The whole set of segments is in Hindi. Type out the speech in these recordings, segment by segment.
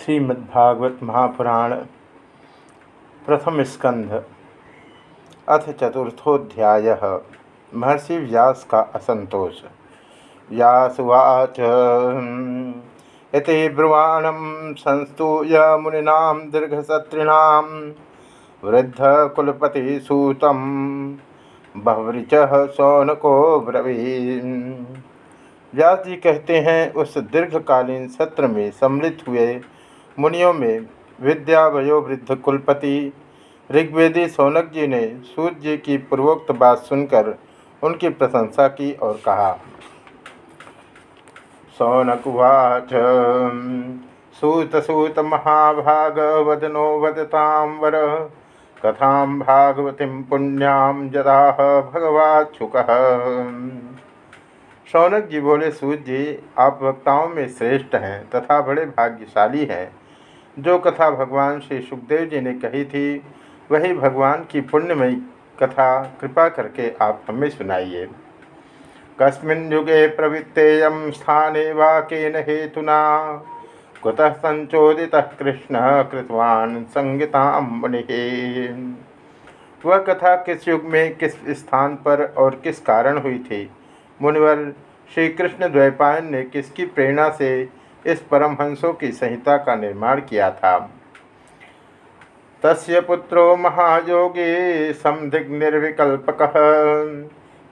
श्रीमद्भागवत महापुराण प्रथम स्कंध अथ चतुर्थोध्याय महर्षि व्यास का असंतोष। व्यासुवाच इति ब्रुवाणं संस्तूय मुनीनां दीर्घसत्रिणां वृद्धकुलपतिसूतं बहवृचः शौनको ब्रवीन्। व्यास जी कहते हैं, उस दीर्घकालीन सत्र में सम्मिलित हुए मुनियों में विद्या वयोवृद्ध कुलपति ऋग्वेदी सोनक जी ने सूत जी की पूर्वोक्त बात सुनकर उनकी प्रशंसा की और कहा सौनकुवाच सूत सूत महाभाग वदनो वदतां वर। कथा भागवती पुण्याम जदाह भगवाच्छुक शौनक जी बोले, सूर्य जी आप वक्ताओं में श्रेष्ठ हैं तथा बड़े भाग्यशाली हैं। जो कथा भगवान श्री सुखदेव जी ने कही थी, वही भगवान की पुण्यमयी कथा कृपा करके आप हमें सुनाइए। कस्मिन् युगे प्रवृत्तेयम स्थाने वा हेतुना, कुतः संचोदित कृष्ण कृतवान संगीता मुनि वह कथा किस युग में, किस स्थान पर और किस कारण हुई थी? मुनिवर श्री कृष्ण द्वैपायन ने किसकी प्रेरणा से इस परमहंसों की संहिता का निर्माण किया था। तस्य पुत्रो महायोगी संदिग् निर्विकल्पक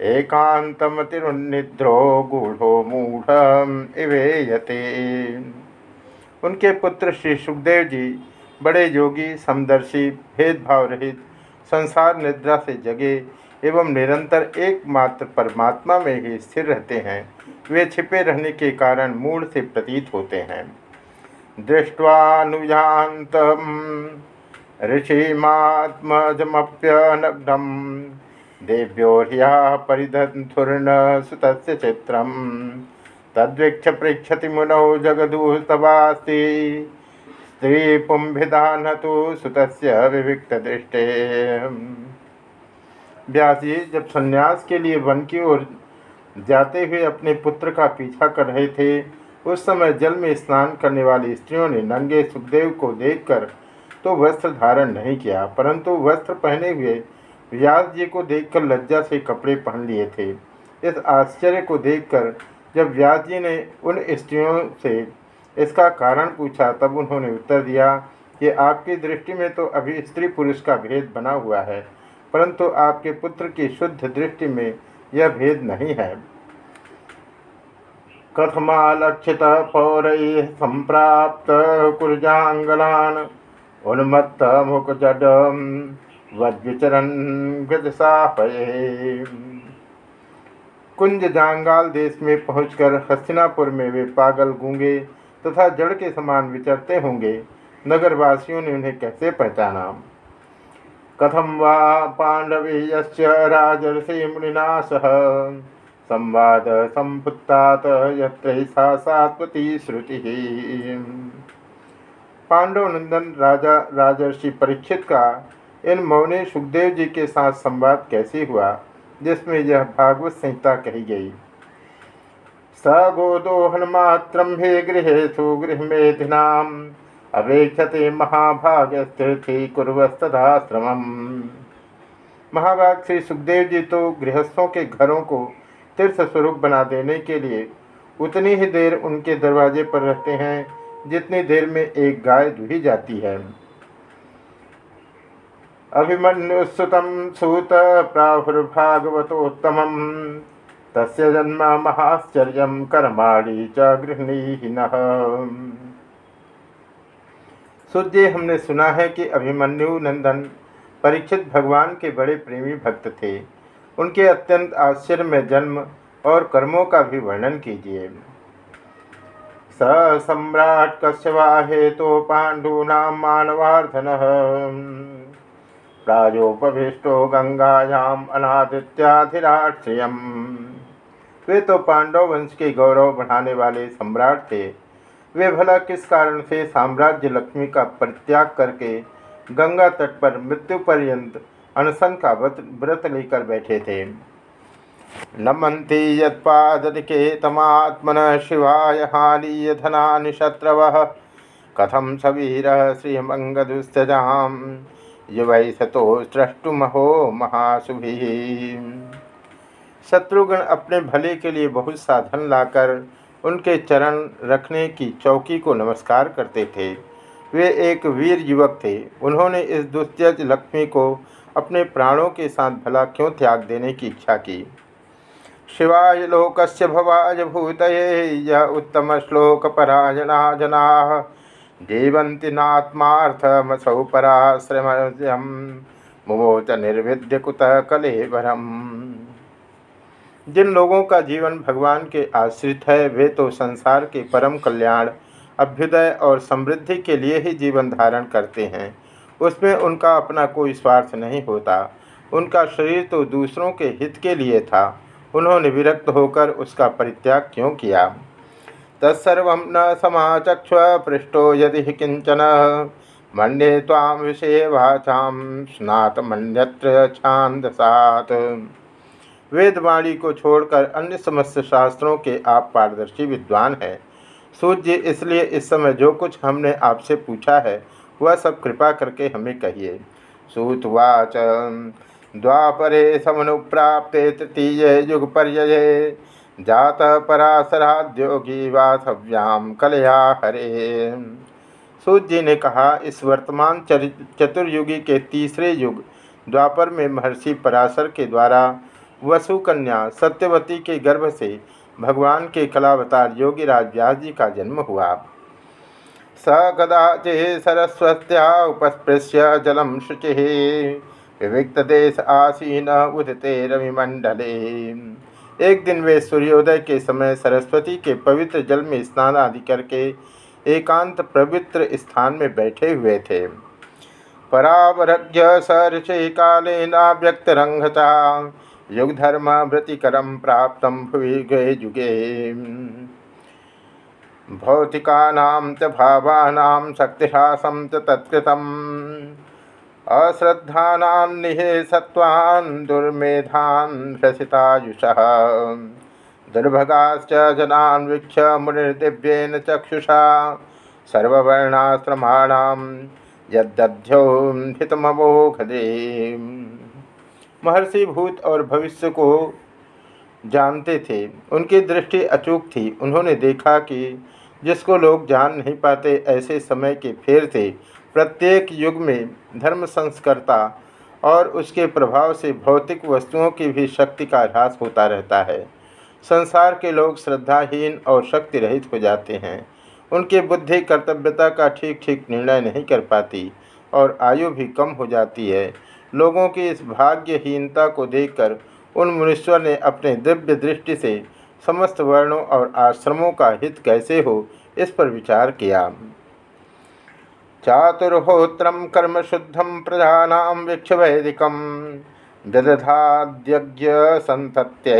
एकांतमतिरुन्निद्रो गूढ़ो मूढ़ इवेयते। उनके पुत्र श्री सुखदेव जी बड़े योगी, समदर्शी, भेदभाव रहित, संसार निद्रा से जगे एवं निरंतर एकमात्र परमात्मा में ही स्थिर रहते हैं। वे छिपे रहने के कारण मूड से प्रतीत होते हैं। दृष्टवानुजात ऋषिमात्मजमप्यनग्नम, देव्यो ह्या परिधुर्ण सुत चित्र तद्वीक्ष पृछति मुनौ जगदूस्तवास्ति स्त्री पुंभिदान तो सुत विविक्त व्यास जी जब संन्यास के लिए वन की ओर जाते हुए अपने पुत्र का पीछा कर रहे थे, उस समय जल में स्नान करने वाली स्त्रियों ने नंगे सुखदेव को देखकर तो वस्त्र धारण नहीं किया, परंतु वस्त्र पहने हुए व्यास जी को देखकर लज्जा से कपड़े पहन लिए थे। इस आश्चर्य को देखकर जब व्यास जी ने उन स्त्रियों से इसका कारण पूछा, तब उन्होंने उत्तर दिया कि आपकी दृष्टि में तो अभी स्त्री पुरुष का भेद बना हुआ है। परंतु आपके पुत्र की शुद्ध दृष्टि में यह भेद नहीं है। कथमालक्षित पौर संप्राप्त कुर्जांगलान उन्मत्त मुख मुखजड वज्विचरण कुंज जांगाल देश में पहुंचकर हस्तिनापुर में वे पागल गूँगे तथा जड़ के समान विचरते होंगे। नगरवासियों ने उन्हें कैसे पहचाना? कथम वा पाण्डवीयस्य राजर्षि मुनिना सह। संवाद संपुत्तात यत्रैषा सात्वती श्रुति। पांडव नंदन राजा राजर्षि परीक्षित का इन मौने सुखदेव जी के साथ संवाद कैसे हुआ, जिसमें यह भागवत संहिता कही गई। स गोदोहन मात्र हे गृह सुगृह मेधिनाम अवेक्षते महाभाग स्थिर कुरस्तदाश्रम महाभाग श्री सुखदेव जी तो गृहस्थों के घरों को तीर्थ स्वरूप बना देने के लिए उतनी ही देर उनके दरवाजे पर रहते हैं, जितनी देर में एक गाय दुही जाती है। अभिमन्युसुत सूत प्राहुर्भागवतोत्तम तस्य जन्म महाश्चर्य कर्माणी च गृहणी सूर्य हमने सुना है कि अभिमन्यु नंदन परीक्षित भगवान के बड़े प्रेमी भक्त थे। उनके अत्यंत आश्चर्य में जन्म और कर्मों का भी वर्णन कीजिए। स सम्राट कश्यवा हेतु पांडूना मानवार्धन प्राजोपभिष्टो गंगायाम अनादित्याधिराश्रियम वे तो पांडव वंश के गौरव बढ़ाने वाले सम्राट थे। वे भला किस कारण से साम्राज्य लक्ष्मी का परित्याग करके गंगा तट पर मृत्यु पर्यंत अनशन का व्रत लेकर बैठे थे। नमंती यत्पादनिकेतमात्मन शिवाय हानीय धना शत्रव। कथम सवीर श्रीमंगदुस्तजाम युव सतो स्रष्टुमहो महाशुभि। शत्रुघ्न अपने भले के लिए बहुत साधन लाकर उनके चरण रखने की चौकी को नमस्कार करते थे। वे एक वीर युवक थे। उन्होंने इस दुस्त्यज लक्ष्मी को अपने प्राणों के साथ भला क्यों त्याग देने की इच्छा की? शिवाय लोकस्य भवाय भूत यह उत्तम श्लोक परायणा जना जीवंती नात्मार्थमसौ पराश्रम मुमोच निर्विद्य कुत कलेवरम। जिन लोगों का जीवन भगवान के आश्रित है, वे तो संसार के परम कल्याण, अभ्युदय और समृद्धि के लिए ही जीवन धारण करते हैं। उसमें उनका अपना कोई स्वार्थ नहीं होता। उनका शरीर तो दूसरों के हित के लिए था। उन्होंने विरक्त होकर उसका परित्याग क्यों किया? तत्सर्व न समाचक्ष पृष्ठो यदि किंचन। मंडे ताम विषय वाचाम स्नात मन्यत्र छांदसात वेदवाणी को छोड़कर अन्य समस्त शास्त्रों के आप पारदर्शी विद्वान हैं। सूर्य इसलिए इस समय जो कुछ हमने आपसे पूछा है, वह सब कृपा करके हमें कहिए। सूतवाच, द्वापरे समनुप्राप्ते तृतीय युग पर्य जात पराशराद्योगी वासव्याम कलया हरे। सूर्य जी ने कहा, इस वर्तमान चतुर्युगी के तीसरे युग, द्वापर में महर्षि पराशर के द्वारा वसुकन्या सत्यवती के गर्भ से भगवान के कलावतार योगीराज व्यास जी का जन्म हुआ। स कदाचे सरस्वत्या उपस्पृश्य जलम शुचि। विविक्त देश आसीन उदते रविमंडले एक दिन वे सूर्योदय के समय सरस्वती के पवित्र जल में स्नान आदि करके एकांत पवित्र स्थान में बैठे हुए थे। परावरज्ञ सरषि कालेना व्यक्त रंगता युगधर्म प्राप्त भुवि गए जुगे भौतिकानां च भावानां शक्तिहासं च तत्कृतम्। अश्रद्धानान्निहे सत्त्वान् दुर्मेधान् ह्रसितायुषः दुर्भगाश्च जनान् वीक्ष्य मुनिर्दिव्येन चक्षुषा। सर्ववर्णाश्रमाणां यद्दध्यो हितमवोघदे। महर्षि भूत और भविष्य को जानते थे। उनकी दृष्टि अचूक थी। उन्होंने देखा कि जिसको लोग जान नहीं पाते, ऐसे समय के फेर से प्रत्येक युग में धर्म संस्कर्ता और उसके प्रभाव से भौतिक वस्तुओं की भी शक्ति का ह्रास होता रहता है। संसार के लोग श्रद्धाहीन और शक्ति रहित हो जाते हैं। उनकी बुद्धि, कर्तव्यता का ठीक ठीक निर्णय नहीं कर पाती और आयु भी कम हो जाती है। लोगों की इस भाग्यहीनता को देखकर उन मुनीश्वर ने अपने दिव्य दृष्टि से समस्त वर्णों और आश्रमों का हित कैसे हो, इस पर विचार किया। चातुर्होत्र कर्म शुद्धम प्रजा वृक्ष वैदिक ददधाद्यज्ञ संतत्य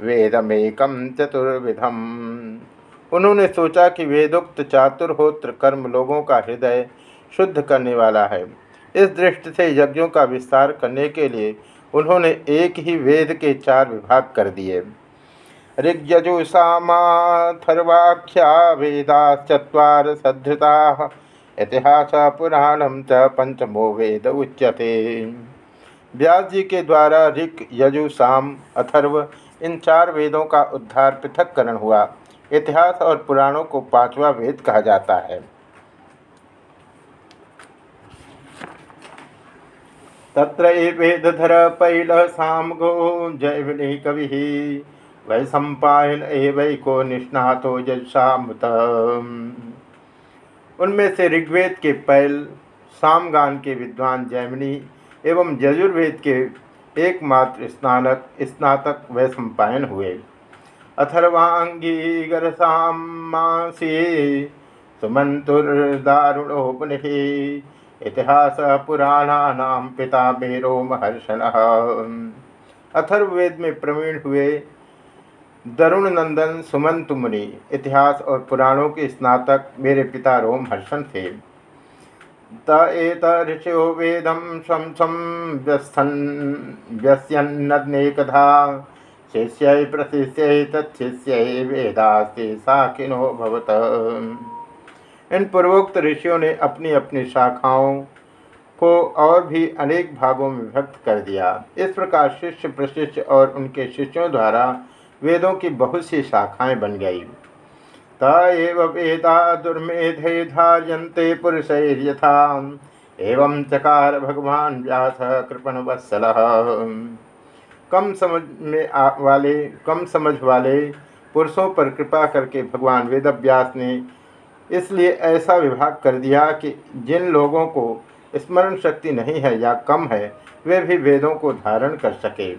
वेदमेकम चतुर्विधम। उन्होंने सोचा कि वेदोक्त चातुर्होत्र कर्म लोगों का हृदय शुद्ध करने वाला है। इस दृष्टि से यज्ञों का विस्तार करने के लिए उन्होंने एक ही वेद के चार विभाग कर दिए। ऋग्यजुषामाथर्वाख्या वेदा चर सधृता इतिहास पुराणम च पंचमो वेद उच्यते। व्यास जी के द्वारा ऋग यजु साम अथर्व, इन चार वेदों का उद्धार पृथककरण हुआ। इतिहास और पुराणों को पांचवा वेद कहा जाता है। तत्र वेदधर पैल सामगो जैवनि कवि। वै सम्पायन एवैको निष्णातो जसामुत उनमें से ऋग्वेद के पैल, सामगान के विद्वान जैमिनी एवं यजुर्वेद के एकमात्र स्नानक, स्नातक वै सम्पायन हुए। अथर्वांगी गरसामासी सुमंतुर्दारुणोपनिषि इतिहास पुराणानाम पिता मेरो महर्षण अथर्ववेद में प्रवीण हुए दरुण नंदन सुमंत मुनि इतिहास और पुराणों के स्नातक मेरे पिता रोम हर्षण थे। त एत ऋषियो वेदम शम शम व्यस्यन्नेकधा शिष्य प्रशिष्य तत्शिष्य वेदास्ते साखिनो भवत। इन पूर्वोक्त ऋषियों ने अपनी अपनी शाखाओं को और भी अनेक भागों में विभक्त कर दिया। इस प्रकार शिष्य प्रशिष्य और उनके शिष्यों द्वारा वेदों की बहुत सी शाखाएँ बन गई। तव वेदा दुर्मेधे धार्यन्ते पुरुषैर्यथा एवं चकार भगवान व्यास कृपण वत्सल। कम समझ में आ, वाले कम समझ वाले पुरुषों पर कृपा करके भगवान वेदव्यास ने इसलिए ऐसा विभाग कर दिया कि जिन लोगों को स्मरण शक्ति नहीं है या कम है, वे भी वेदों को धारण कर सके।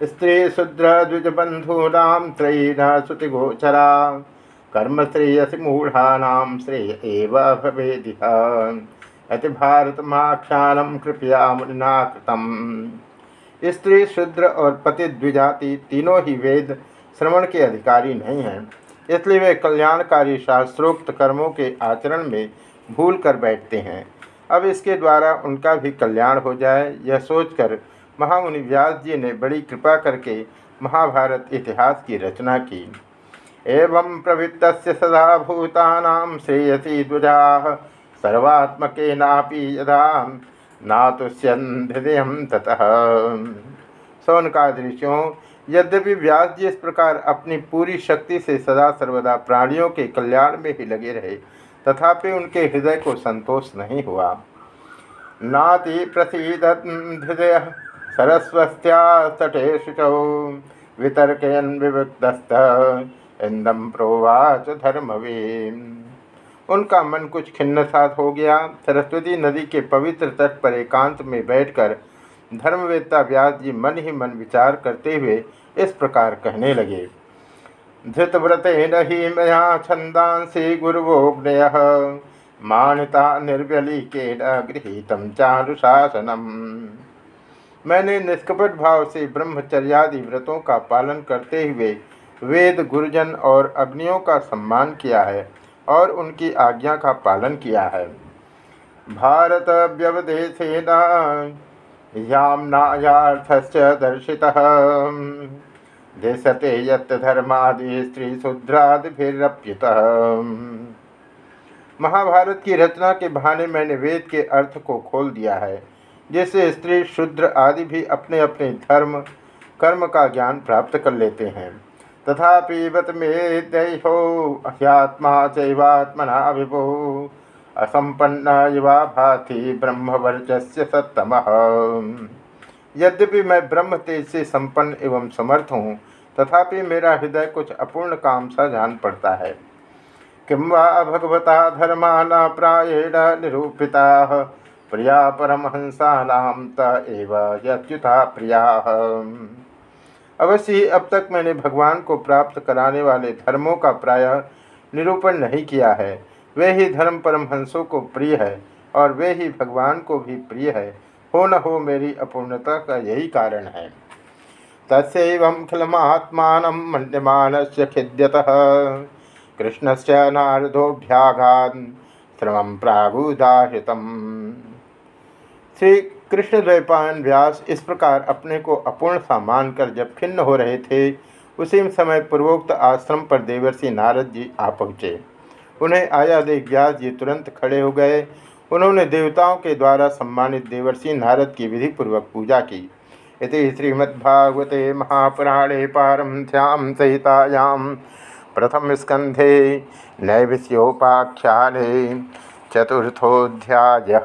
स्त्री शुद्र द्विजबंधूनाम त्रयी न श्रुतिगोचरा, कर्म श्रेयस मूढ़ानाम श्रेय एव भवेदिहा। अति भारतमाख्यानम कृपया मुनिना कृतम स्त्री शुद्र और पति द्विजाति तीनों ही वेद श्रवण के अधिकारी नहीं हैं। इसलिए वे कल्याणकारी शास्त्रोक्त कर्मों के आचरण में भूल कर बैठते हैं। अब इसके द्वारा उनका भी कल्याण हो जाए, यह सोचकर महामुनि व्यास जी ने बड़ी कृपा करके महाभारत इतिहास की रचना की। एवं प्रवृत्त सदा भूता श्रेयसी द्वजा सर्वात्मक नापी यदा नातुष्यन हृदय ततः का दृश्यों यद्यपि व्यास जी इस प्रकार अपनी पूरी शक्ति से सदा सर्वदा प्राणियों के कल्याण में ही लगे रहे, तथापि उनके हृदय को संतोष नहीं हुआ। नाति प्रसीद हृदय सरस्वत्या तटे शुचौ इंदम प्रोवाच धर्मवे उनका मन कुछ खिन्न साथ हो गया। सरस्वती नदी के पवित्र तट पर एकांत में बैठकर धर्मवेत्ता व्यास जी मन ही मन विचार करते हुए इस प्रकार कहने लगे। धृतव्रत ही मया छंदांसी गुरुवोग्नय मानता निर्व्यली के गृहित चारुशासनम मैंने निष्कपट भाव से ब्रह्मचर्यादि व्रतों का पालन करते हुए वेद गुरुजन और अग्नियों का सम्मान किया है और उनकी आज्ञा का पालन किया है। भारत व्यवदेशेना यामनायार्थश्च दर्शितः। देशते धर्मादि स्त्रीशूद्रादिभिरप्युतः। महाभारत की रचना के बहाने मैंने वेद के अर्थ को खोल दिया है, जिससे स्त्री शूद्र आदि भी अपने अपने धर्म, कर्म का ज्ञान प्राप्त कर लेते हैं। तथापि बत में दैहो ह्यात्मा चैवात्मना विभो असंपन्न युवा भाति ब्रह्मवर्चस्य सत्तम। यद्यपि मैं ब्रह्म तेज से संपन्न एवं समर्थ हूँ, तथापि मेरा हृदय कुछ अपूर्ण काम सा जान पड़ता है। किं वा भगवता धर्मा न प्राएण निरूपिता, प्रिया परमहंसा एव यत्युता प्रिया। अवश्य ही अब तक मैंने भगवान को प्राप्त कराने वाले धर्मों का प्रायः निरूपण नहीं किया है। वे ही धर्म परमहंसों को प्रिय है और वे ही भगवान को भी प्रिय है। हो न हो मेरी अपूर्णता का यही कारण है। तस्व महात्मा मन्यमान से खिद्यत। कृष्ण से नारदोभ्याघान श्रम प्रागुदाहित श्री कृष्ण द्वैपायन व्यास इस प्रकार अपने को अपूर्ण सा मानकर जब खिन्न हो रहे थे, उसी समय पूर्वोक्त आश्रम पर देवर्षि नारद जी आ पहुँचे। उन्हें आया देख व्यास जी तुरंत खड़े हो गए। उन्होंने देवताओं के द्वारा सम्मानित देवर्षि नारद की विधि पूर्वक पूजा की। इति श्रीमद्भागवते महापुराणे पारमथ्याम सहितायाम प्रथम स्कंधे नैविष्योपाख्याने चतुर्थोध्याय